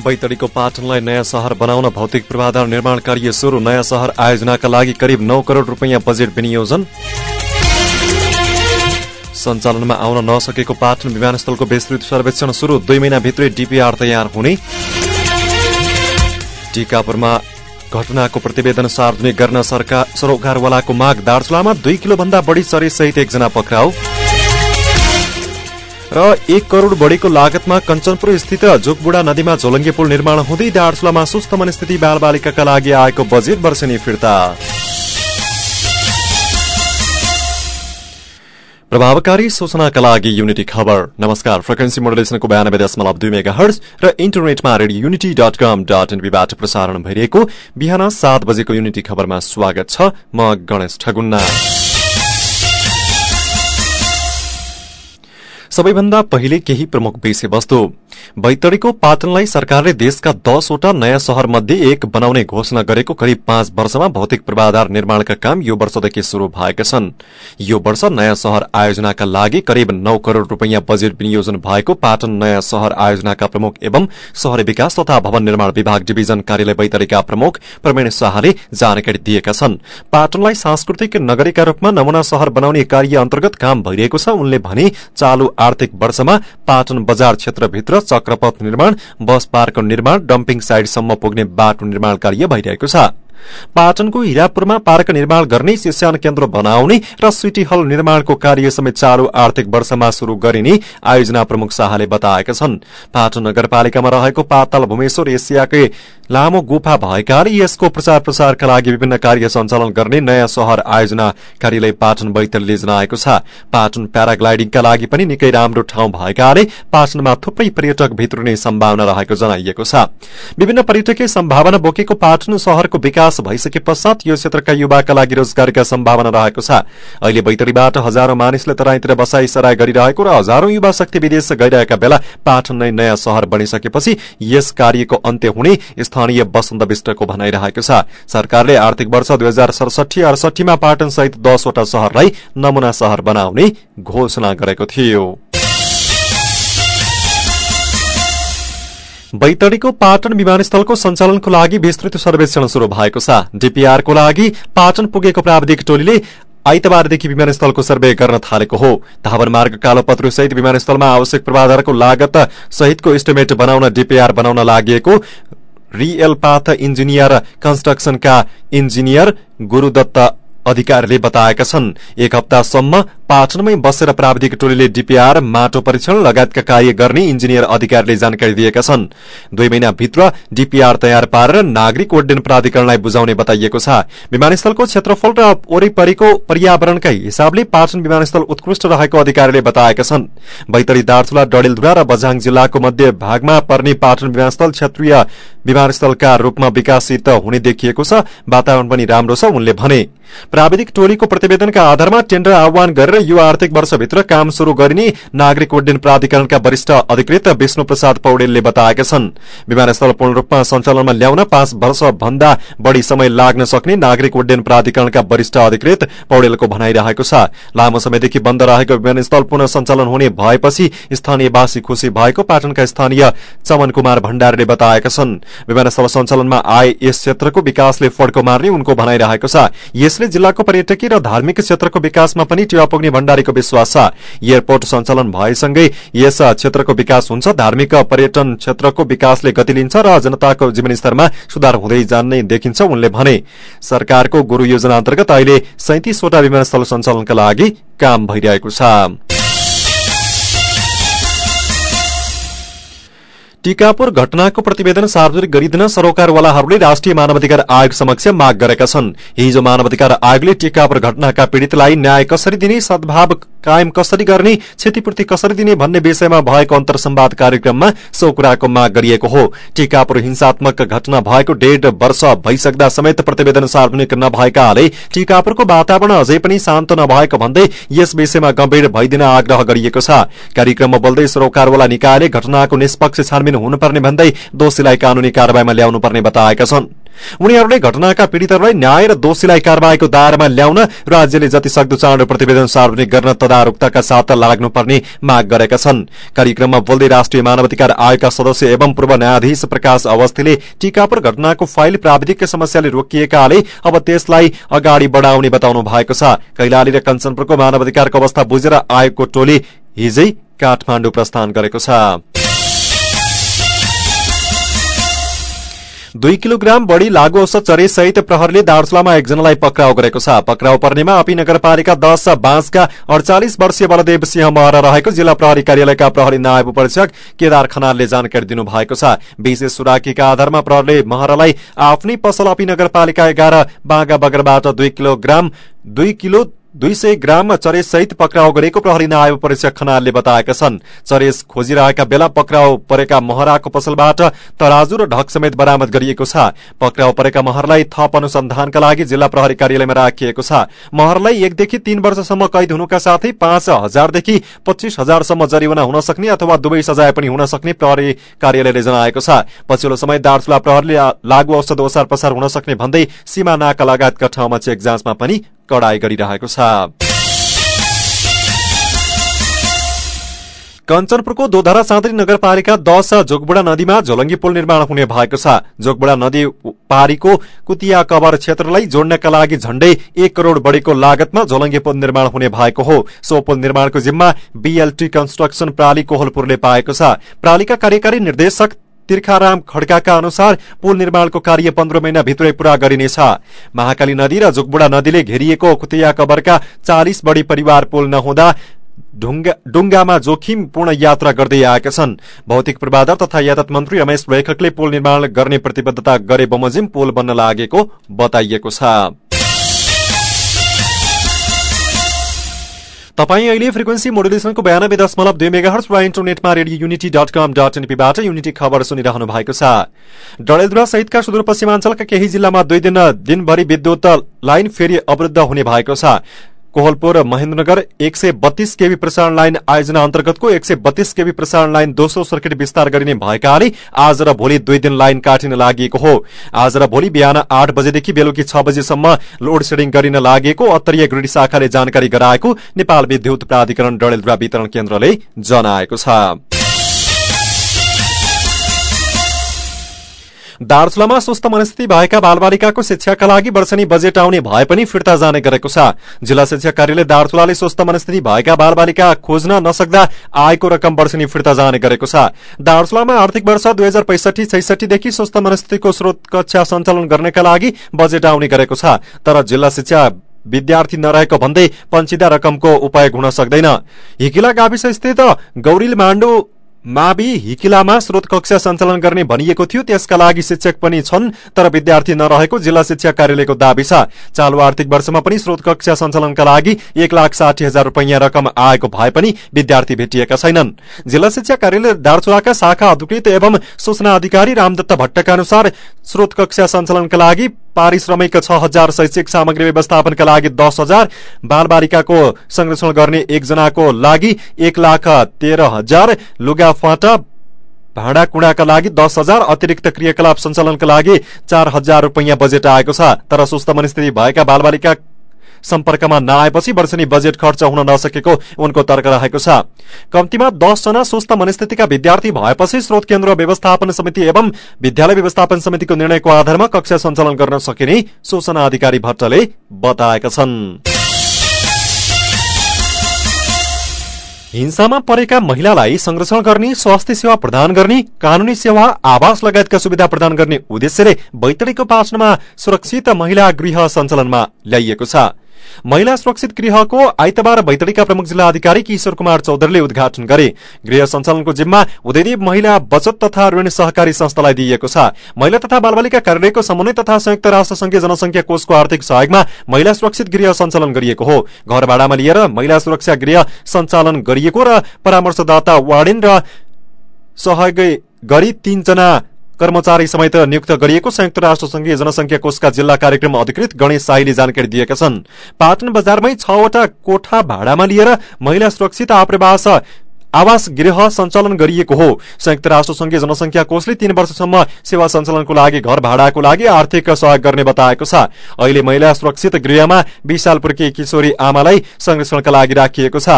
बैतडीको पाटनलाई नयाँ सहर बनाउन भौतिक पूर्वाधार निर्माण कार्य शुरू नयाँ सहर आयोजनाका लागि करिब नौ करोड़ रूपियाँ बजेट विनियोजन। सञ्चालनमा आउन नसकेको पाटन विमानस्थलको विस्तृत सर्वेक्षण शुरू दुई महिनाभित्रै डीपीआर तयार हुने। टिकापुरमा घटनाको प्रतिवेदन सार्वजनिक गर्न सरकार सरोकारवालाको माग दार्चुलामा दुई किलोभन्दा बढी सहित एकजना पक्राउ। र एक करोड़ बढ़ीको लागतमा कञ्चनपुर स्थित जोगबुडा नदीमा झोलङ्गे पुल निर्माण हुँदै दार्चुलामा सुस्त मनस्थिति बालबालिकाका लागि आएको बजेट वर्षेनी फिर्ता। प्रभावकारी सूचनाका लागि युनिटी खबर। नमस्कार फ्रिक्वेन्सी मोडुलेसनको बयानब्बे दशमलव दुई मेगा हर्ज र इन्टरनेटमा Radio Unity dot com dot एनबीबाट प्रसारण भइरहेको बिहान सात बजेको युनिटी खबरमा स्वागत छ म गणेश ठगुन्ना। सबैभन्दा पहिले केही प्रमुख विषयवस्तु। बैतडीको पाटनलाई सरकारले देशका दसवटा नयाँ शहर मध्ये एक बनाउने घोषणा गरेको करिब पाँच वर्षमा भौतिक पूर्वाधार निर्माणका काम यो वर्षदेखि शुरू भएका छन्। यो वर्ष नयाँ शहर आयोजनाका लागि करिब नौ करोड़ रूपियाँ बजेट विनियोजन भएको पाटन नयाँ शहर आयोजनाका प्रमुख एवं शहरी विकास तथा भवन निर्माण विभाग डिभिजन कार्यालय बैतडीका प्रमुख प्रवीण शाहले जानकारी दिएका छन्। पाटनलाई सांस्कृतिक नगरीका रूपमा नमूना शहर बनाउने कार्य अन्तर्गत काम भइरहेको छ। उनले भने चालू आर्थिक वर्षमा पाटन बजार क्षेत्रभित्र चक्रपथ निर्माण बस पार्क निर्माण डम्पिङ साइडसम्म पुग्ने बाटो निर्माण कार्य भइरहेको छ। पाटनको हिरापुरमा पार्क निर्माण गर्ने शिक्षण केन्द्र बनाउने र सिटी हल निर्माणको कार्य समेत चालू आर्थिक वर्षमा शुरू गरिने आयोजना प्रमुख शाहले बताएका छन्। पाटन नगरपालिकामा रहेको पातल भूमेश्वर एसियाकै लामो गुफा भएकाले यसको प्रचार प्रसारका लागि विभिन्न कार्य सञ्चालन गर्ने नयाँ शहर आयोजना कार्यालय पाटन बैतलले जनाएको छ। पाटन प्याराग्लाइडिङका लागि पनि निकै राम्रो ठाउँ भएकाले पाटनमा थुप्रै पर्यटक भित्रिने सम्भावना रहेको जनाइएको छ। विभिन्न पर्यटकीय सम्भावना बोकेको पाटन शहरको विकास भइसके पश्चात यो क्षेत्रका युवाका लागि रोजगारीका सम्भावना रहेको छ। अहिले बैतडीबाट हजारौं मानिसले तराईतिर बसाई सराई गरिरहेको र हजारौं युवा शक्ति विदेश गइरहेका बेला पाटन नै नयाँ शहर बनिसकेपछि यस कार्यको अन्त्य हुने स्थानीय वसन्त विष्टको भनाइरहेको छ। सरकारले आर्थिक वर्ष दुई हजार सडसठी अडसठीमा पाटन सहित दसवटा शहरलाई नमूना शहर बनाउने घोषणा गरेको थियो। बैतडीको पाटन विमानस्थलको सञ्चालनको लागि विस्तृत सर्वेक्षण शुरू भएको छ। डीपीआरको लागि पाटन पुगेको प्राविधिक टोलीले आइतबारदेखि विमानस्थलको सर्वे गर्न थालेको हो। धावन मार्ग कालोपत्र सहित विमानस्थलमा आवश्यक पूर्वाधारको लागत सहितको इस्टिमेट बनाउन डीपीआर बनाउन लागि रियल पाथ इन्जिनियर कन्स्ट्रक्सनका इन्जिनियर गुरूदत्त अधिकारीले बताएका छन् एक हप्तासम्म पाटनमै बसेर प्राविधिक टोलीले डीपीआर माटो परीक्षण लगायतका कार्य गर्ने इन्जिनियर अधिकारीले जानकारी दिएका छन्। दुई महिनाभित्र डीपीआर तयार पारेर नागरिक उड्डयन प्राधिकरणलाई बुझाउने बताइएको छ। विमानस्थलको क्षेत्रफल र वरिपरिको पर्यावरणका हिसाबले पाटन विमानस्थल उत्कृष्ट रहेको अधिकारीले बताएका छन्। बैतडी दार्चुला डडेलधुरा र बझाङ जिल्लाको मध्य भागमा पर्ने पाटन विमानस्थल क्षेत्रीय विमानस्थलका रूपमा विकासित हुने देखिएको छ। वातावरण पनि राम्रो छ उनले भने। प्राविधिक टोलीको प्रतिवेदनका आधारमा टेण्डर आह्वान गरेर यो आर्थिक वर्षभित्र काम शुरू गरिने नागरिक उड्डयन प्राधिकरणका वरिष्ठ अधिकृत विष्णु प्रसाद पौडेलले बताएका छन्। विमानस्थल पूर्ण रूपमा सञ्चालनमा ल्याउन पाँच वर्ष भन्दा बढ़ी समय लाग्न सक्ने नागरिक उड्डयन प्राधिकरणका वरिष्ठ अधिकृत पौडेलको भनाइरहेको छ। लामो समयदेखि बन्द रहेको विमानस्थल पुनः सञ्चालन हुने भएपछि स्थानीयवासी खुशी भएको पाटनका स्थानीय चमन कुमार भण्डारीले बताएका छन्। विमानस्थल सञ्चालनमा आए यस क्षेत्रको विकासले फड्को मार्ने उनको भनाइरहेको छ। यसले जिल्लाको पर्यटकीय र धार्मिक क्षेत्रको विकासमा पनि टेवा पुग्ने भण्डारीको विश्वास छ। एयरपोर्ट सञ्चालन भएसँगै यस क्षेत्रको विकास हुन्छ। धार्मिक पर्यटन क्षेत्रको विकासले गति लिन्छ र जनताको जीवनस्तरमा सुधार हुँदै जान्ने देखिन्छ उनले भने। सरकारको गुरू योजना अन्तर्गत अहिले सैतिसवटा विमानस्थल सञ्चालनका लागि काम भइरहेको छ। टीकापुर घटनाको प्रतिवेदन सार्वजनिक गरिदिन सरोकारवालाहरूले राष्ट्रिय मानवाधिकार आयोग समक्ष माग गरेका छन्। हिजो मानवाधिकार आयोगले टीकापुर घटनाका पीड़ितलाई न्याय कसरी दिने सद्भाव कायम कसरी गर्ने क्षतिपूर्ति कसरी दिने भन्ने विषयमा भएको अन्तर्संवाद कार्यक्रममा सो कुराको माग गरिएको हो। टीकापुर हिंसात्मक घटना भएको डेढ वर्ष भइसक्दा समेत प्रतिवेदन सार्वजनिक नभएकाले टीकापुरको वातावरण अझै पनि शान्त नभएको भन्दै यस विषयमा गम्भीर भइदिन आग्रह गरिएको छ। कार्यक्रममा बोल्दै सरोकारवाला निकायले घटनाको निष्पक्ष छानबिन हुनुपर्ने भन्दै दोषीलाई कानूनी कार्यवाहीमा ल्याउनुपर्ने बताएका छन्। उनीहरूले घटनाका पीड़ितहरूलाई न्याय र दोषीलाई कार्यवाहीको दायरामा ल्याउन राज्यले जति सक्दो चाँडो प्रतिवेदन सार्वजनिक गर्न तदारूकताका साथ लाग्नुपर्ने माग गरेका छन्। कार्यक्रममा बोल्दै राष्ट्रिय मानवाधिकार आयोगका सदस्य एवं पूर्व न्यायाधीश प्रकाश अवस्थीले टीकापुर घटनाको फाइल प्राविधिक समस्याले रोकिएकाले अब त्यसलाई अगाडि बढ़ाउने बताउनु भएको छ। कैलाली र कञ्चनपुरको मानवाधिकारको अवस्था बुझेर आयोगको टोली हिजै काठमाडौँ प्रस्थान गरेको छ। दुई किलोग्राम बढ़ी लागू औषध चरे सहित प्रहरीले दार्चुलामा एकजनालाई पक्राउ गरेको छ। पक्राउ पर्नेमा अपी नगरपालिका दश बाँसका अडचालिस वर्षीय बलदेव सिंह महरा रहेको जिल्ला प्रहरी कार्यालयका प्रहरी नायब उपरीक्षक केदार खनालले जानकारी दिनुभएको छ। विशेष सुराकीका आधारमा प्रहरीले महरालाई आफ्नै पसल अपी नगरपालिका एघार बाँगा बगरबाट दुई किलोग्राम दुई किलो दुई सय ग्राम चरेस सहित पक्राउ गरेको प्रहरी नायब परीक्षक खनालले बताएका छन्। चरेस खोजिरहेका बेला पक्राउ परेका महराको पसलबाट तराजु र ढक समेत बरामद गरिएको छ। पक्राउ परेका महरलाई थप अनुसन्धानका लागि जिल्ला प्रहरी कार्यालयमा राखिएको छ। महरलाई एकदेखि तीन वर्षसम्म कैद हुनुका साथै पाँच हजारदेखि पच्चीस हजारसम्म जरिवाना हुन सक्ने अथवा दुवै सजाय पनि हुन सक्ने प्रहरी कार्यालयले जनाएको छ। पछिल्लो समय दार्चुला प्रहरीले लागू औषध ओसार हुन सक्ने भन्दै सीमा नाका लगायतका ठाउँमा चेक जाँचमा पनि कडाई गरिरहेको छ। कञ्चनपुरको दोधरा साँदरी नगरपालिका दश जोगबुडा नदीमा झोलङ्गी पुल निर्माण हुने भएको छ। जोगबुडा नदी पारीको कुतिया कबर क्षेत्रलाई जोड्नका लागि झण्डै एक करोड़ बढ़ीको लागतमा झोलङ्गी पुल निर्माण हुने भएको हो। सो पुल निर्माणको जिम्मा बीएलटी कन्स्ट्रक्सन प्राली कोहलपुरले पाएको छ। प्रालीका कार्यकारी निर्देशक तीर्खाराम खड्काका अनुसार पुल निर्माणको कार्य पन्ध्र महिनाभित्रै पूरा गरिनेछ। महाकाली नदी र जुगबुडा नदीले घेरिएको कुतिया कबरका चालिस बढ़ी परिवार पुल नहुँदा डुङ्गामा जोखिमपूर्ण यात्रा गर्दै आएका छन्। भौतिक पूर्वाधार तथा यातायात मन्त्री रमेश लेखकले पुल निर्माण गर्ने प्रतिबद्धता गरे बमोजिम पुल बन्न लागेको बताइएको छ। तपाईँ अहिले फ्रिक्वेन्सी मोडुलेसनको बयानब्बे दशमलव दुई मेगा हर्स वा इन्टरनेटमा Radio Unity dot com dot एनपीबाट unity खबर सुनिरहनु भएको छ। डडेलधुरा सहितका सुदूरपश्चिमाञ्चलका केही जिल्लामा दुई दिन दिनभरि विद्युत लाइन फेरि अवरुद्ध हुने भएको छ। कोहलपुर महेन्द्रनगर एक सय बत्तीस केवी प्रसारण लाइन आयोजना अन्तर्गतको एक सय बत्तीस केवी प्रसारण लाइन दोस्रो सर्किट विस्तार गरिने भएकाले आज र भोलि दुई दिन लाइन काटिन लागि हो। आज र भोलि बिहान आठ बजेदेखि बेलुकी छ बजेसम्म लोड सेडिङ गरिन लागेको अत्तरीय ग्रिड शाखाले जानकारी गराएको नेपाल विद्युत प्राधिकरण डडेलधुरा वितरण केन्द्रले जनाएको छ। दार्चुलामा स्वस्थ मनस्थिति भएका बालबालिकाको शिक्षाका लागि वर्षनी बजेट आउने भए पनि फिर्ता जाने गरेको छ। जिल्ला शिक्षा कार्यालय दार्चुलाले स्वस्थ मनस्थिति भएका बालबालिका खोज्न नसक्दा आएको रकम वर्षनी फिर्ता जाने गरेको छ। दार्चुलामा आर्थिक वर्ष दुई हजार पैसठी छैसठीदेखि स्वस्थ मनस्थितिको स्रोत कक्षा सञ्चालन गर्नका लागि बजेट आउने गरेको छ। तर जिल्ला शिक्षा विद्यार्थी नरहेको भन्दै पञ्चिदा रकमको उपयोग हुन सक्दैन। हिकिला गाविस स्थित गौरील माण्डु मावि हिकिलामा स्रोत कक्षा सञ्चालन गर्ने भनिएको थियो। त्यसका लागि शिक्षक पनि छन् तर विद्यार्थी नरहेको जिल्ला शिक्षा कार्यालयको दावी छ। चालु आर्थिक वर्षमा पनि स्रोत कक्षा सञ्चालनका लागि एक लाख साठी हजार रूपियाँ रकम आएको भए पनि विद्यार्थी भेटिएका छैनन्। जिल्ला शिक्षा कार्यालय दार्चुलाका शाखा अधिकृत एवं सूचना अधिकारी रामदत्त भट्टका अनुसार स्रोत कक्षा सञ्चालनका लागि पारिश्रमिक छ हजार शैक्षिक सामग्री व्यवस्थापनका लागि दस हजार। बालबालिकाको संरक्षण गर्ने एकजनाको लागि एक लाख तेह्र हजार। लुगा फाटा भाँडाकुँडाका लागि दस हजार। अतिरिक्त क्रियाकलाप सञ्चालनका लागि चार हजार रूपियाँ बजेट आएको छ। तर सुस्त मनस्थिति भएका बालबालिका सम्पर्कमा नआएपछि वर्षनी बजेट खर्च हुन नसकेको उनको तर्क रहेको छ। कम्तीमा दसजना सुस्त मनस्थितिका विद्यार्थी भएपछि स्रोत केन्द्र व्यवस्थापन समिति एवं विद्यालय व्यवस्थापन समितिको निर्णयको आधारमा कक्षा सञ्चालन गर्न सकिने सूचना अधिकारी भट्टले बताएका छन्। हिंसामा परेका महिलालाई संरक्षण गर्ने स्वास्थ्य सेवा प्रदान गर्ने कानूनी सेवा आवास लगायतका सुविधा प्रदान गर्ने उद्देश्यले बैतडीको पाटनमा सुरक्षित महिला गृह सञ्चालनमा ल्याइएको छ। महिला सुरक्षित गृहको आइतबार बैतडीका प्रमुख जिल्ला अधिकारी किशोर कुमार चौधरीले उद्घाटन गरे। गृह सञ्चालनको जिम्मा उदयदेव महिला बचत तथा ऋण सहकारी संस्थालाई दिइएको छ। महिला तथा बालबालिका कार्यालयको समन्वय तथा संयुक्त राष्ट्र संघीय जनसंख्या कोषको आर्थिक सहयोगमा महिला सुरक्षित गृह सञ्चालन गरिएको हो। घर भाडामा लिएर महिला सुरक्षा गृह सञ्चालन गरिएको र परामर्शदाता वार्डेन र सहयोग गरी तीनजना कर्मचारी समेत नियुक्त गरिएको संयुक्त राष्ट्र संघीय जनसंख्या कोषका जिल्ला कार्यक्रम अधिकृत गणेश शाहीले जानकारी दिएका छन्। पाटन बजारमै छवटा कोठा भाडामा लिएर महिला सुरक्षित आप्रवास आवास गृह सञ्चालन गरिएको हो। संयुक्त राष्ट्र संघीय जनसंख्या कोषले तीन वर्षसम्म सेवा सञ्चालनको लागि घर भाडाको लागि आर्थिक सहयोग गर्ने बताएको छ। अहिले महिला सुरक्षित गृहमा बीस साल पुर्की किशोरी आमालाई संरक्षणका लागि राखिएको छ।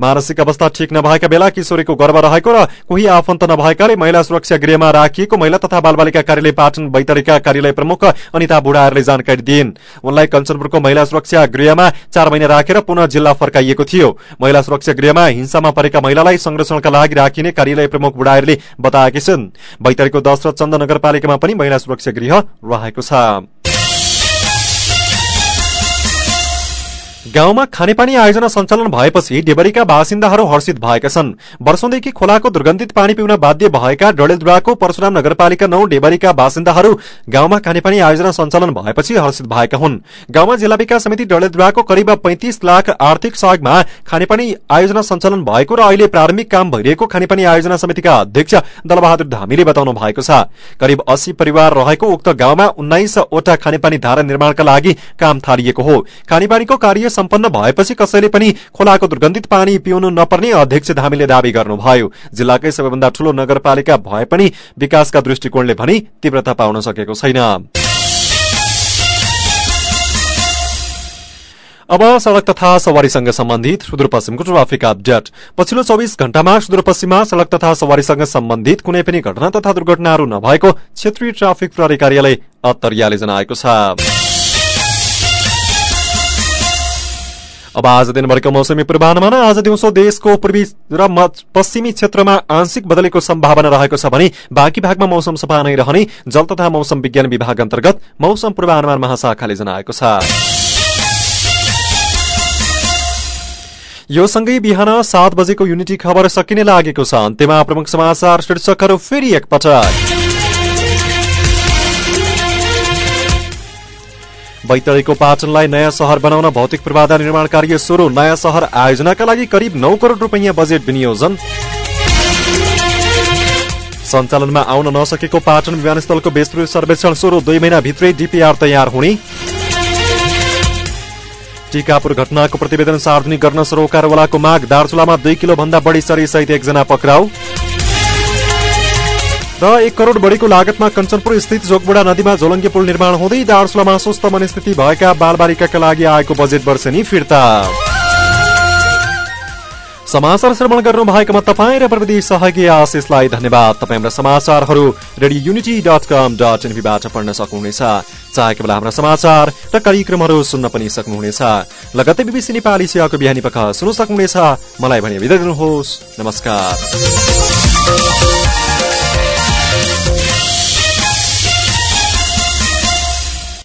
मानसिक अवस्था ठिक नभएका बेला किशोरीको गर्भ रहेको र कोही आफन्त नभएकाले महिला सुरक्षा गृहमा राखिएको महिला तथा बालबालिका कार्यालय पाटन बैतरीका कार्यालय प्रमुख अनिता बुढाहरूले जानकारी दिइन्। उनलाई कञ्चनपुरको महिला सुरक्षा गृहमा चार महिना राखेर पुनः जिल्ला फर्काइएको थियो। महिला सुरक्षा गृहमा हिंसामा परेका महिलालाई संरक्षणका लागि राखिने कार्यालय प्रमुख बुढाहरूले बताएकी छिन्। बैतरीको दश र चन्द नगरपालिकामा पनि महिला सुरक्षा गृह रहेको छ। गाउँमा खानेपानी आयोजना सञ्चालन भएपछि डेबरीका बासिन्दाहरू हर्षित भएका छन्। वर्षौंदेखि खोलाको दुर्गन्धित पानी पिउन बाध्य भएका डडेलधुराको परशुराम नगरपालिका नौ डेबरीका बासिन्दाहरू गाउँमा खानेपानी आयोजना सञ्चालन भएपछि हर्षित भएका हुन्। गाउँमा जिल्ला विकास समिति डडेलधुराको करिब पैंतिस लाख आर्थिक सहयोगमा खानेपानी आयोजना सञ्चालन भएको र अहिले प्रारम्भिक काम भइरहेको खानेपानी आयोजना समितिका अध्यक्ष दलबहादुर धामीले बताउनु भएको छ। करिब अस्सी परिवार रहेको उक्त गाउँमा उन्नाइसवटा खानेपानी धारा निर्माणका लागि काम थालिएको हो। खानेपानीको कार्य सम्पन्न भएपछि कसैले पनि खोलाको दुर्गन्धित पानी पिउनु नपर्ने अध्यक्ष धामीले दावी गर्नुभयो। जिल्लाकै सबैभन्दा ठूलो नगरपालिका भए पनि विकासका दृष्टिकोणले भने तीव्रता पाउन सकेको छैन। अब सड़क तथा सवारीसँग सम्बन्धित सुदूरपश्चिमको ट्राफिक अपडेट। पछिल्लो चौविस घण्टामा सुदूरपश्चिममा सड़क तथा सवारीसँग सम्बन्धित कुनै पनि घटना तथा दुर्घटनाहरू नभएको क्षेत्रीय ट्राफिक प्रहरी कार्यालय अत्तरियाले जनाएको छ। अब आज दिनभरिको मौसमी पूर्वानुमान आज दिउँसो देशको पूर्वी र पश्चिमी क्षेत्रमा आंशिक बदलीको सम्भावना रहेको छ भने बाँकी भागमा मौसम सफा नै रहने जल तथा मौसम विज्ञान विभाग अन्तर्गत मौसम पूर्वानुमान महाशाखाले जनाएको छ। यो सँगै बिहान सात बजेको युनिटी खबर सकिने लागेको छ। अन्त्यमा प्रमुख समाचार शीर्षकहरू फेरि एकपटक। बैतडीको पाटनलाई नयाँ शहर बनाउन भौतिक पूर्वाधार निर्माण कार्य सुरु। नयाँ शहर आयोजनाका लागि करिब नौ करोड़ रूपियाँ बजेट विनियोजन। सञ्चालनमा आउन नसकेको पाटन विमानस्थलको विस्तृत सर्वेक्षण सुरु। दुई महिनाभित्रै डिपिआर तयार हुने। टिकापुर घटनाको प्रतिवेदन सार्वजनिक गर्न सरोकारवालाको माग। दार्चुलामा दुई किलो भन्दा बढी सरी सहित एकजना पक्राउ। र एक करोड़ बढीको लागतमा कञ्चनपुर स्थित जोगबुडा नदीमा झोलङ्गे पुल निर्माण हुँदै दार्चुलामा स्वस्थ मनस्थिति भएका बालबालिकाका लागि आएको बजेट वर्षेनी फिर्ता। समाचार श्रवण गर्नु भएकोमा तपाईँ र प्रविधि सहयोगी आशिषलाई धन्यवाद। तपाईँ हाम्रा समाचारहरू Radio Unity dot com dot एनपीबाट पढ्न सक्नुहुनेछ। चाहेको बेला हाम्रा समाचार र कार्यक्रमहरू सुन्न पनि सक्नुहुनेछ। लगतै बिबिसी नेपाली सेवाको बिहानी पख सुन्न सक्नुहुनेछ। मलाई भने बिदा दिनुहोस्। नमस्कार।